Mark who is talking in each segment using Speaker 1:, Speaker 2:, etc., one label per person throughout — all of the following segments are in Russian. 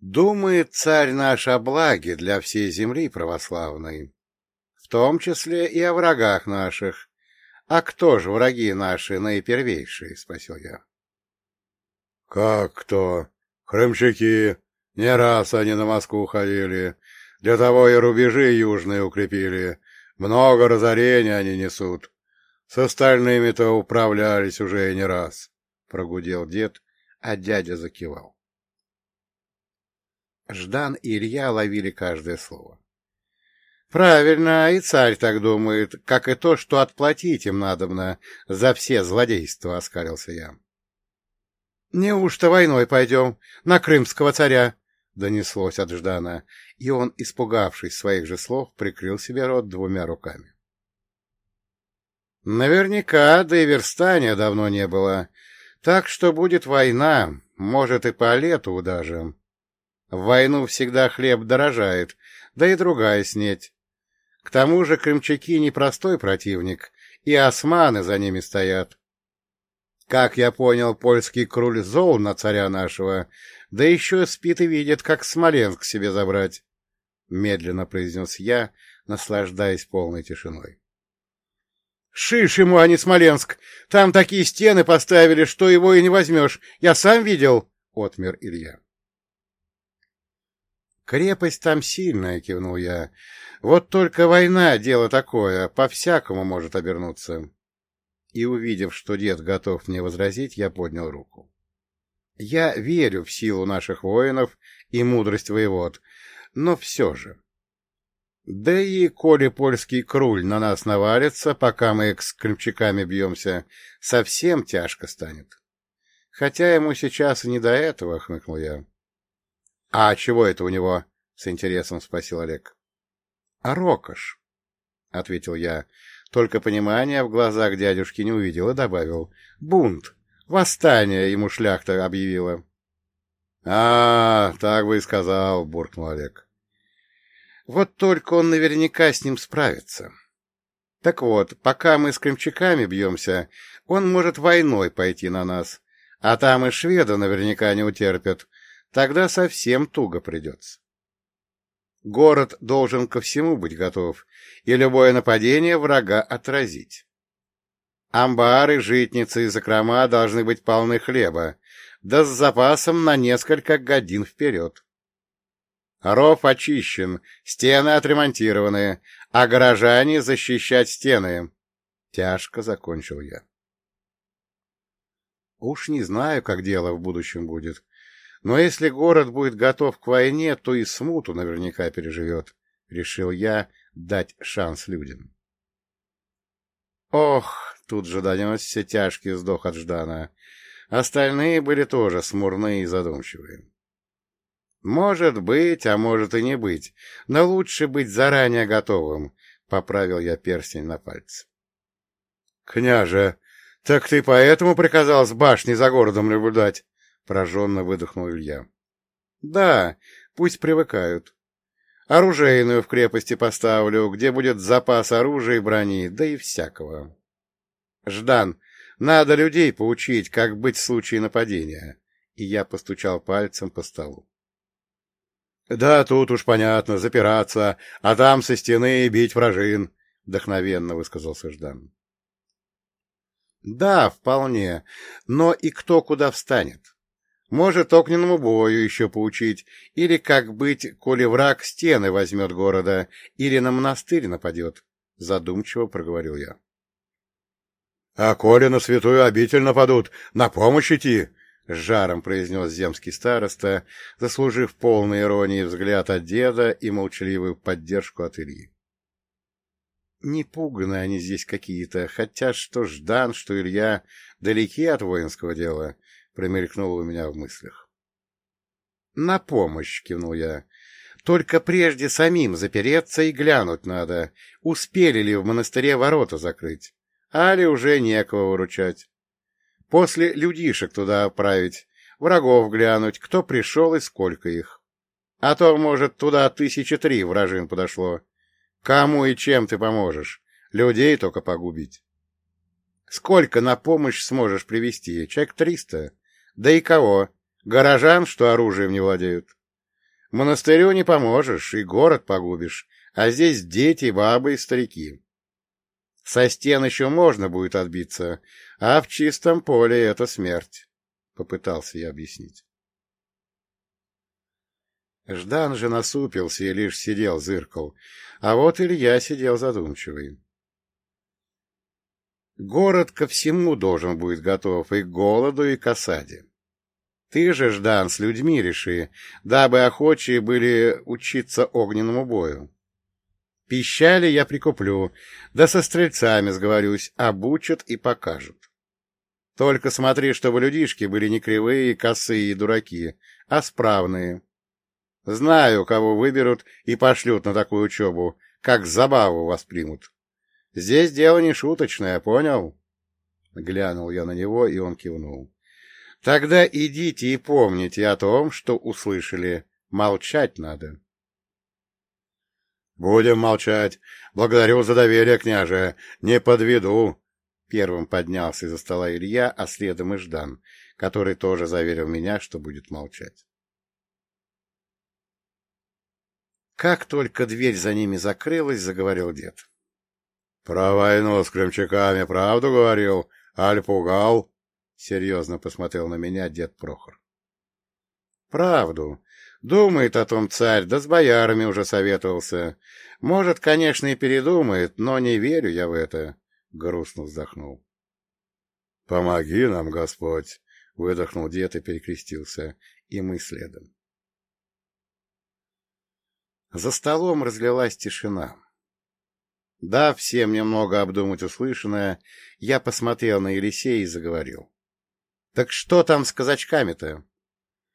Speaker 1: Думает царь наш о благе для всей земли православной, в том числе и о врагах наших. А кто же враги наши наипервейшие? — спросил я. — Как кто? Крымчаки. Не раз они на Москву ходили. Для того и рубежи южные укрепили. Много разорений они несут. С остальными-то управлялись уже и не раз, — прогудел дед, а дядя закивал. Ждан и Илья ловили каждое слово. Правильно, и царь так думает, как и то, что отплатить им надобно за все злодейства, — оскалился я. — Неужто войной пойдем на крымского царя? — донеслось от Ждана, и он, испугавшись своих же слов, прикрыл себе рот двумя руками. Наверняка, да и верстания давно не было, так что будет война, может, и по лету даже. В войну всегда хлеб дорожает, да и другая снеть. К тому же крымчаки непростой противник, и османы за ними стоят. Как я понял, польский круль зол на царя нашего, да еще спит и видит, как Смоленск себе забрать, — медленно произнес я, наслаждаясь полной тишиной. — Шиш ему, а не Смоленск! Там такие стены поставили, что его и не возьмешь. Я сам видел, — отмер Илья. «Крепость там сильная», — кивнул я. «Вот только война — дело такое, по-всякому может обернуться». И, увидев, что дед готов мне возразить, я поднял руку. Я верю в силу наших воинов и мудрость воевод, но все же. Да и коли польский круль на нас навалится, пока мы с крымчаками бьемся, совсем тяжко станет. Хотя ему сейчас и не до этого, — хмыкнул я. — А чего это у него? — с интересом спросил Олег. — А рокош, — ответил я. Только понимания в глазах дядюшки не увидел и добавил. — Бунт. Восстание ему шляхта объявила. — А, так бы и сказал, — буркнул Олег. — Вот только он наверняка с ним справится. Так вот, пока мы с крымчаками бьемся, он может войной пойти на нас, а там и шведы наверняка не утерпят, Тогда совсем туго придется. Город должен ко всему быть готов, и любое нападение врага отразить. Амбары, житницы и закрома должны быть полны хлеба, да с запасом на несколько годин вперед. Ров очищен, стены отремонтированы, а горожане защищать стены. Тяжко закончил я. Уж не знаю, как дело в будущем будет, но если город будет готов к войне, то и смуту наверняка переживет, — решил я дать шанс людям. Ох, тут же донесся тяжкий вздох от Ждана. Остальные были тоже смурные и задумчивые. Может быть, а может и не быть, но лучше быть заранее готовым, — поправил я перстень на пальце. — Княже, так ты поэтому приказал с башни за городом наблюдать? Пораженно выдохнул Илья. — Да, пусть привыкают. Оружейную в крепости поставлю, где будет запас оружия и брони, да и всякого. Ждан, надо людей поучить, как быть в случае нападения. И я постучал пальцем по столу. — Да, тут уж понятно, запираться, а там со стены бить вражин, — вдохновенно высказался Ждан. — Да, вполне, но и кто куда встанет? Может, огненному бою еще поучить, или как быть, коли враг стены возьмет города, или на монастырь нападет, — задумчиво проговорил я. — А коли на святую обитель нападут, на помощь идти, — с жаром произнес земский староста, заслужив полной иронии взгляд от деда и молчаливую поддержку от Ильи. Не пуганы они здесь какие-то, хотя что Ждан, что Илья далеки от воинского дела, промелькнуло у меня в мыслях. «На помощь!» — кивнул я. «Только прежде самим запереться и глянуть надо, успели ли в монастыре ворота закрыть, али уже некого выручать. После людишек туда отправить, врагов глянуть, кто пришел и сколько их. А то, может, туда тысячи три вражин подошло. Кому и чем ты поможешь? Людей только погубить. Сколько на помощь сможешь привести? Человек триста? Да и кого? Горожан, что оружием не владеют? Монастырю не поможешь, и город погубишь, а здесь дети, бабы и старики. Со стен еще можно будет отбиться, а в чистом поле это смерть, — попытался я объяснить. Ждан же насупился и лишь сидел, зыркал, а вот Илья сидел задумчивый. Город ко всему должен быть готов, и к голоду, и к осаде. Ты же, Ждан, с людьми реши, дабы охочие были учиться огненному бою. Пищали я прикуплю, да со стрельцами сговорюсь, обучат и покажут. Только смотри, чтобы людишки были не кривые, косые и дураки, а справные. Знаю, кого выберут и пошлют на такую учебу, как забаву воспримут. Здесь дело не шуточное, понял? Глянул я на него, и он кивнул. Тогда идите и помните о том, что услышали. Молчать надо. Будем молчать. Благодарю за доверие, княже. Не подведу. Первым поднялся из-за стола Илья, а следом и Ждан, который тоже заверил меня, что будет молчать. Как только дверь за ними закрылась, заговорил дед. — Про войну с крымчаками правду говорил, аль пугал? Серьезно посмотрел на меня дед Прохор. Правду. Думает о том царь, да с боярами уже советовался. Может, конечно, и передумает, но не верю я в это. Грустно вздохнул. Помоги нам, Господь! Выдохнул дед и перекрестился, и мы следом. За столом разлилась тишина. Дав всем немного обдумать услышанное, я посмотрел на Елисея и заговорил. Так что там с казачками-то?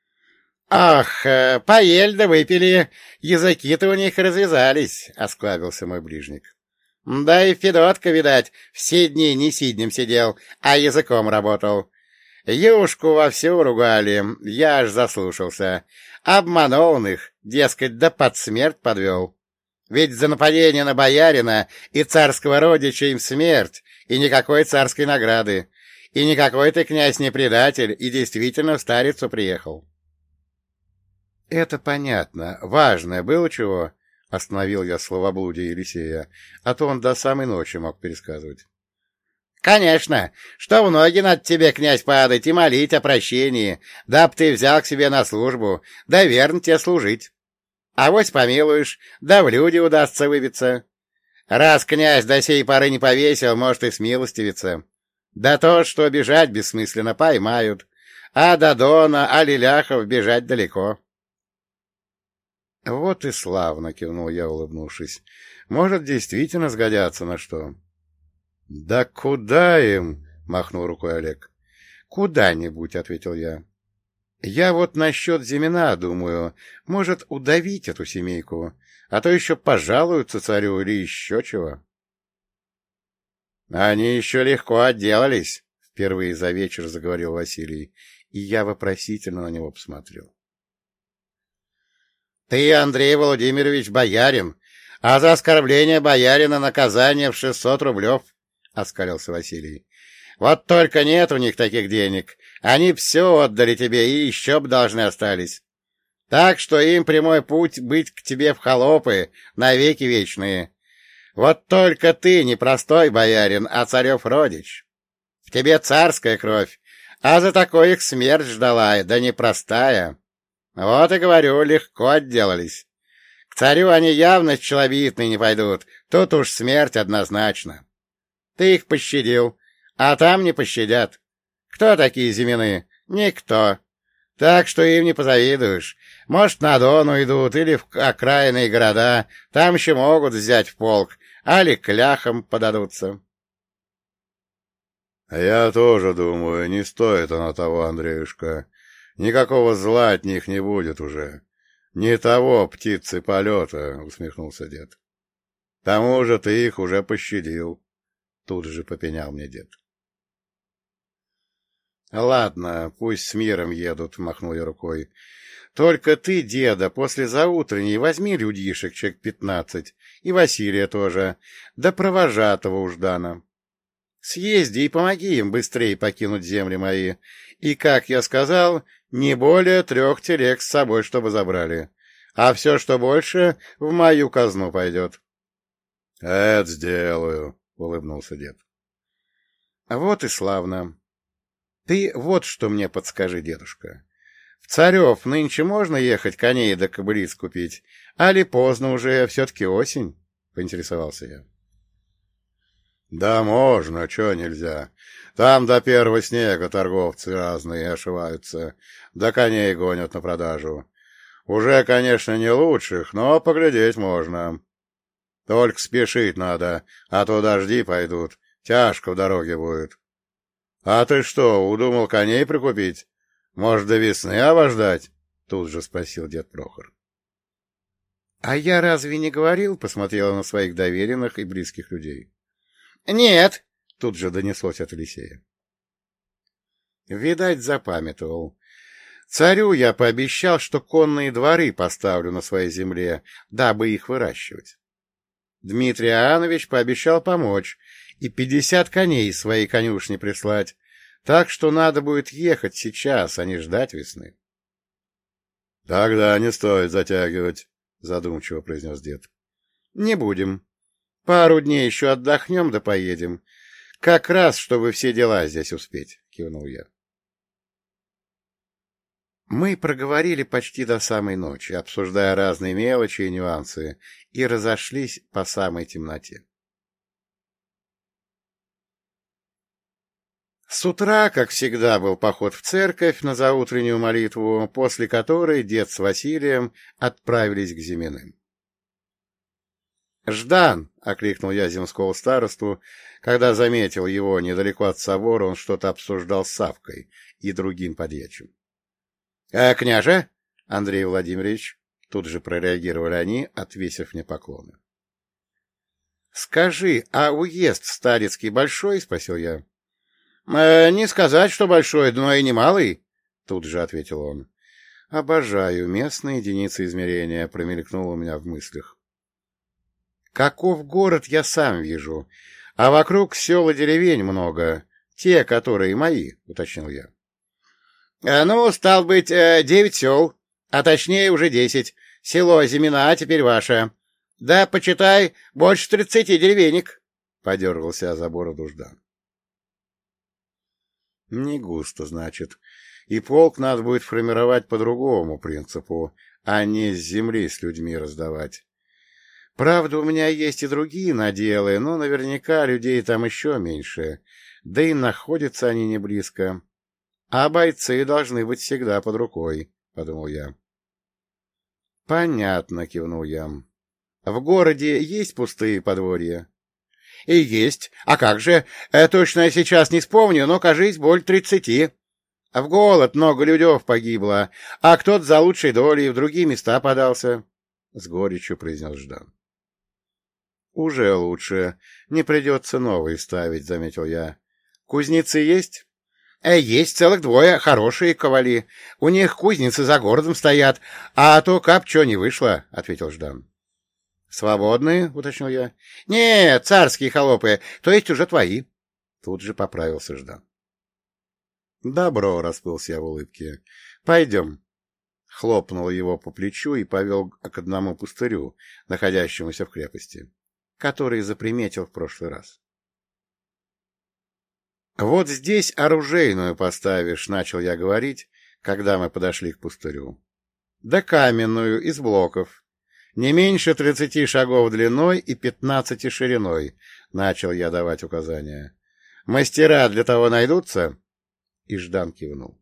Speaker 1: — Ах, э, поели да выпили, языки-то у них развязались, — осклабился мой ближник. — Да и Федотка, видать, все дни не сиднем сидел, а языком работал. Юшку вовсю ругали, я аж заслушался. Обманул он их, дескать, да под смерть подвел. Ведь за нападение на боярина и царского родича им смерть, и никакой царской награды. И никакой ты, князь, не предатель, и действительно в старицу приехал. — Это понятно. Важное было чего? — остановил я словоблудие Елисея, а то он до самой ночи мог пересказывать. — Конечно, что в ноги над тебе, князь, падать и молить о прощении, да б ты взял к себе на службу, да верно тебе служить. А вось помилуешь, да в люди удастся выбиться. Раз князь до сей поры не повесил, может и смилостивиться. Да то, что бежать бессмысленно, поймают, а до Дона, а Лиляхов бежать далеко. — Вот и славно, — кивнул я, улыбнувшись. — Может, действительно сгодятся на что? — Да куда им? — махнул рукой Олег. — Куда-нибудь, — ответил я. — Я вот насчет Зимина думаю, может, удавить эту семейку, а то еще пожалуются царю или еще чего. Они еще легко отделались, — впервые за вечер заговорил Василий, и я вопросительно на него посмотрел. — Ты, Андрей Владимирович, боярин, а за оскорбление боярина наказание в шестьсот рублев, — оскалился Василий. — Вот только нет у них таких денег. Они все отдали тебе и еще б должны остались. Так что им прямой путь быть к тебе в холопы навеки вечные. Вот только ты не простой боярин, а царев родич. В тебе царская кровь, а за такое их смерть ждала, да непростая. Вот и говорю, легко отделались. К царю они явно человитные не пойдут, тут уж смерть однозначно. Ты их пощадил, а там не пощадят. Кто такие зимины? Никто. Так что им не позавидуешь. Может, на Дон уйдут или в окраинные города, там еще могут взять в полк, али кляхом подадутся.
Speaker 2: — Я тоже думаю, не стоит оно того, Андреюшка. Никакого зла от них не будет уже. Не того птицы полета, — усмехнулся дед. — Тому же ты их уже пощадил. Тут же попенял мне дед.
Speaker 1: — Ладно, пусть с миром едут, — махнул я рукой. Только ты, деда, после заутренней возьми людишек человек пятнадцать, и Василия тоже, да провожатого у Ждана. Съезди и помоги им быстрее покинуть земли мои, и, как я сказал, не более трех телег с собой, чтобы забрали. а все, что больше, в мою казну пойдет.
Speaker 2: — Это сделаю, — улыбнулся дед.
Speaker 1: — Вот и славно. Ты вот что мне подскажи, дедушка. Царев нынче можно ехать коней да кобылиц купить, али поздно уже, все-таки осень? — поинтересовался я.
Speaker 2: — Да можно, чего нельзя. Там до первого снега торговцы разные ошиваются, да коней гонят на продажу. Уже, конечно, не лучших, но поглядеть можно. Только спешить надо, а то дожди пойдут, тяжко в дороге будет. А ты что, удумал коней прикупить? Может, до весны обождать? Тут же спросил дед Прохор.
Speaker 1: — А я разве не говорил? — посмотрела на своих доверенных и близких людей. — Нет, — тут же донеслось от Елисея. Видать, запамятовал. Царю я пообещал, что конные дворы поставлю на своей земле, дабы их выращивать. Дмитрий Иоаннович пообещал помочь и пятьдесят коней из своей конюшни прислать, так что надо будет ехать сейчас, а не ждать весны.
Speaker 2: — Тогда не стоит затягивать, — задумчиво произнес дед.
Speaker 1: — Не будем. Пару дней еще отдохнем да поедем. Как раз, чтобы все дела здесь успеть, — кивнул я. Мы проговорили почти до самой ночи, обсуждая разные мелочи и нюансы, и разошлись по самой темноте. С утра, как всегда, был поход в церковь на заутреннюю молитву, после которой дед с Василием отправились к Зиминым. «Ждан!» — окликнул я земского старосту, когда заметил его недалеко от собора, он что-то обсуждал с Савкой и другим подьячим. «Э, — Княже? — Андрей Владимирович. Тут же прореагировали они, отвесив мне поклоны. — Скажи, а уезд Старицкий большой? — спросил я. «Э, — Не сказать, что большой, но и немалый, — тут же ответил он. — Обожаю местные единицы измерения, — промелькнуло у меня в мыслях. — Каков город, я сам вижу, а вокруг сел и деревень много, те, которые мои, — уточнил я. Э, — Ну, стал быть, э, девять сел, а точнее уже десять. Село Зимина теперь ваше. Да, почитай, больше тридцати деревенек, — подергался за бороду Ждан. — Не густо, значит. И полк надо будет формировать по другому принципу, а не с земли с людьми раздавать. Правда, у меня есть и другие наделы, но наверняка людей там еще меньше, да и находятся они не близко. А бойцы должны быть всегда под рукой, — подумал я. — Понятно, — кивнул я. — В городе есть пустые подворья? — И есть. А как же? Э, точно я сейчас не вспомню, но, кажись, боль тридцати. В голод много людей погибло, а кто-то за лучшей долей в другие места подался, — с горечью произнес Ждан. — Уже лучше. Не придется новые ставить, — заметил я. — Кузнецы есть? Э, — Есть целых двое, хорошие ковали. У них кузницы за городом стоят, а то кап что не вышло, — ответил Ждан. — Свободные, — уточнил я. — Не, царские холопы, то есть уже твои. Тут же поправился Ждан. — Добро, — расплылся я в улыбке. — Пойдем. Хлопнул его по плечу и повел к одному пустырю, находящемуся в крепости, который заприметил в прошлый раз. «Вот здесь оружейную поставишь», — начал я говорить, когда мы подошли к пустырю. «Да каменную, из блоков. Не меньше тридцати шагов длиной и пятнадцати шириной», — начал я давать указания. «Мастера для того найдутся?» И Ждан кивнул.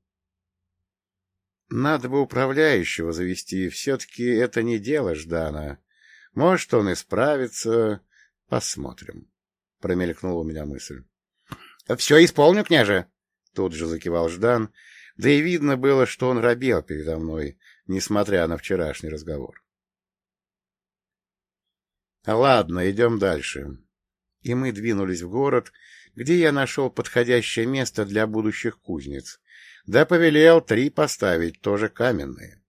Speaker 1: «Надо бы управляющего завести, все-таки это не дело Ждана. Может, он и справится. Посмотрим», — промелькнула у меня мысль. — Все исполню, княже! — тут же закивал Ждан, да и видно было, что он робел передо мной, несмотря на вчерашний разговор. — Ладно, идем дальше. И мы двинулись в город, где я нашел подходящее место для будущих кузнец, да повелел три поставить, тоже каменные.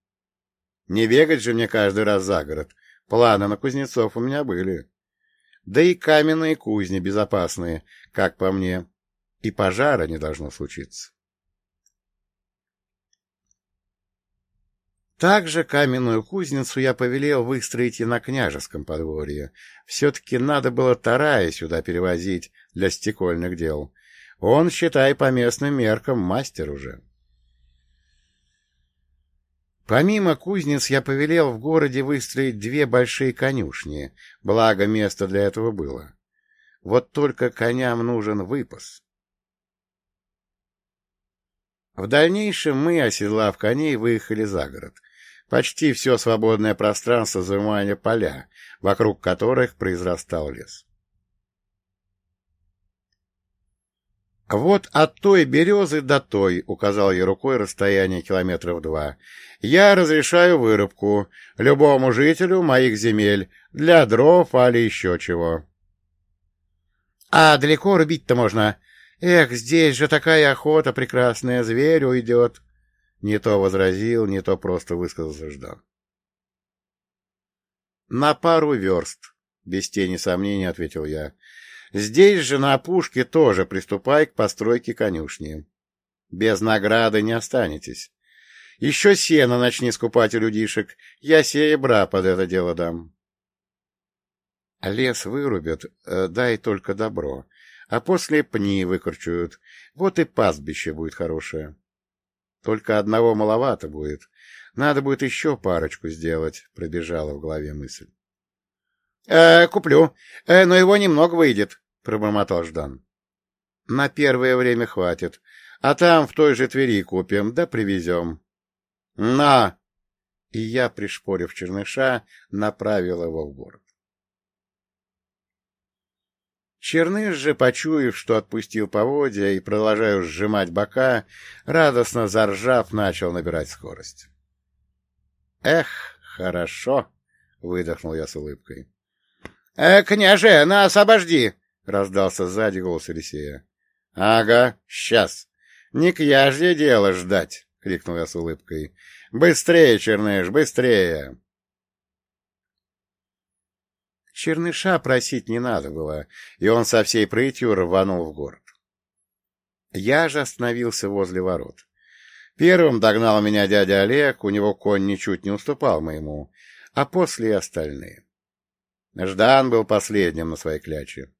Speaker 1: Не бегать же мне каждый раз за город, планы на кузнецов у меня были. Да и каменные кузни безопасные, как по мне, и пожара не должно случиться. Также каменную кузницу я повелел выстроить и на княжеском подворье. Все-таки надо было тарая сюда перевозить для стекольных дел. Он, считай, по местным меркам мастер уже. Помимо кузнец я повелел в городе выстроить две большие конюшни, благо место для этого было. Вот только коням нужен выпас. В дальнейшем мы, оседлав коней, выехали за город. Почти все свободное пространство занимали поля, вокруг которых произрастал лес. «Вот от той березы до той», — указал я рукой расстояние километров два, — «я разрешаю вырубку любому жителю моих земель для дров али еще чего». «А далеко рубить-то можно? Эх, здесь же такая охота прекрасная, зверь уйдет». Не то возразил, не то просто высказался Ждан. «На пару верст», — без тени сомнений ответил я. «Здесь же на опушке тоже приступай к постройке конюшни. Без награды не останетесь. Еще сено начни скупать у людишек, я серебра под это дело дам». Лес вырубят, э, дай только добро, а после пни выкорчуют. Вот и пастбище будет хорошее. Только одного маловато будет. Надо будет еще парочку сделать, — пробежала в голове мысль. «Э, — Куплю, э, но его немного выйдет, — пробормотал Ждан. — На первое время хватит, а там в той же Твери купим, да привезем. — На! И я, пришпорив черныша, направил его в город. Черныш же, почуяв, что отпустил поводья и продолжая сжимать бока, радостно заржав, начал набирать скорость. «Эх, хорошо!» — выдохнул я с улыбкой. «Э, «Княже, нас обожди!» — раздался сзади голос Елисея. «Ага, сейчас. Не княжье дело ждать!» — крикнул я с улыбкой. «Быстрее, Черныш, быстрее!» Черныша просить не надо было, и он со всей прытью рванул в город. Я же остановился возле ворот. Первым догнал меня дядя Олег, у него конь ничуть не уступал моему, а после и остальные. Ждан был последним на своей кляче.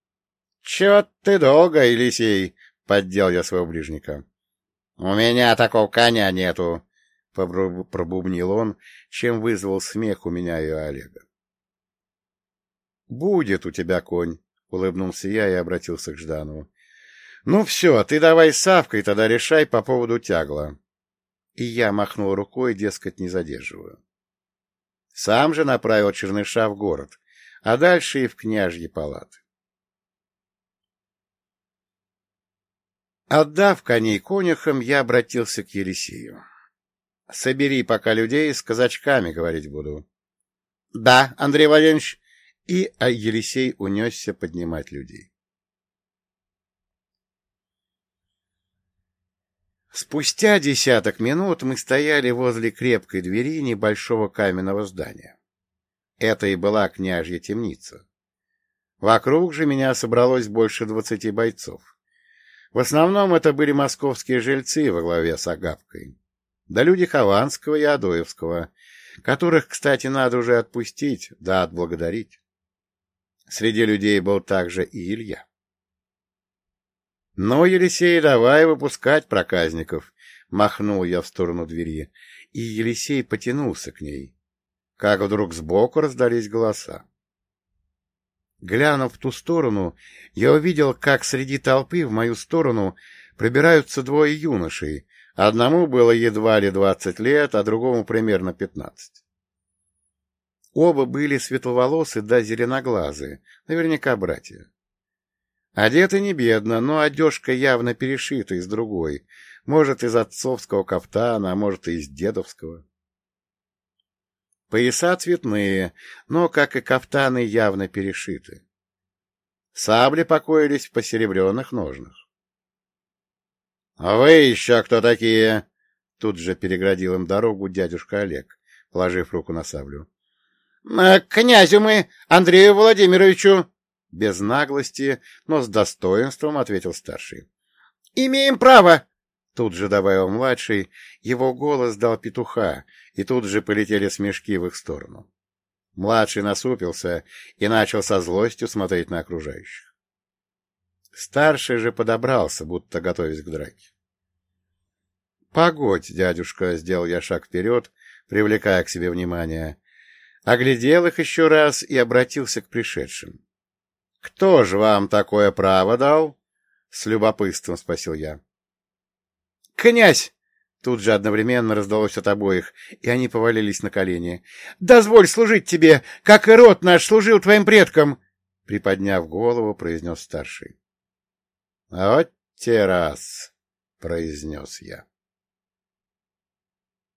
Speaker 1: — Чё ты долго, Елисей? — поддел я своего ближника. — У меня такого коня нету, — пробубнил он, чем вызвал смех у меня и Олега. — Будет у тебя конь, — улыбнулся я и обратился к Жданову. — Ну все, ты давай Савкой тогда решай по поводу тягла. И я махнул рукой, дескать, не задерживаю. Сам же направил Черныша в город, а дальше и в княжьи палаты. Отдав коней конюхам, я обратился к Елисею. — Собери пока людей, с казачками говорить буду. — Да, Андрей Владимирович, и а Елисей унесся поднимать людей. Спустя десяток минут мы стояли возле крепкой двери небольшого каменного здания. Это и была княжья темница. Вокруг же меня собралось больше двадцати бойцов. В основном это были московские жильцы во главе с Агапкой, да люди Хованского и Адоевского, которых, кстати, надо уже отпустить, да отблагодарить. Среди людей был также и Илья. — Ну, Елисей, давай выпускать проказников, — махнул я в сторону двери, и Елисей потянулся к ней. Как вдруг сбоку раздались голоса. Глянув в ту сторону, я увидел, как среди толпы в мою сторону пробираются двое юношей. Одному было едва ли двадцать лет, а другому примерно пятнадцать. Оба были светловолосы да зеленоглазые, наверняка братья. Одеты не бедно, но одежка явно перешита из другой, может, из отцовского кафтана, а может, и из дедовского. Пояса цветные, но, как и кафтаны, явно перешиты. Сабли покоились в посеребренных ножнах. — А вы еще кто такие? — тут же переградил им дорогу дядюшка Олег, положив руку на саблю. Э, — Князю мы, Андрею Владимировичу, — без наглости, но с достоинством ответил старший. — Имеем право, — Тут же добавил младший, его голос дал петуха, и тут же полетели смешки в их сторону. Младший насупился и начал со злостью смотреть на окружающих. Старший же подобрался, будто готовясь к драке. — Погодь, дядюшка, — сделал я шаг вперед, привлекая к себе внимание. Оглядел их еще раз и обратился к пришедшим. — Кто же вам такое право дал? — с любопытством спросил я. — Князь! Тут же одновременно раздалось от обоих, и они повалились на колени. — Дозволь служить тебе, как и род наш служил твоим предкам! — приподняв голову, произнес старший. — Вот те раз! — произнес я.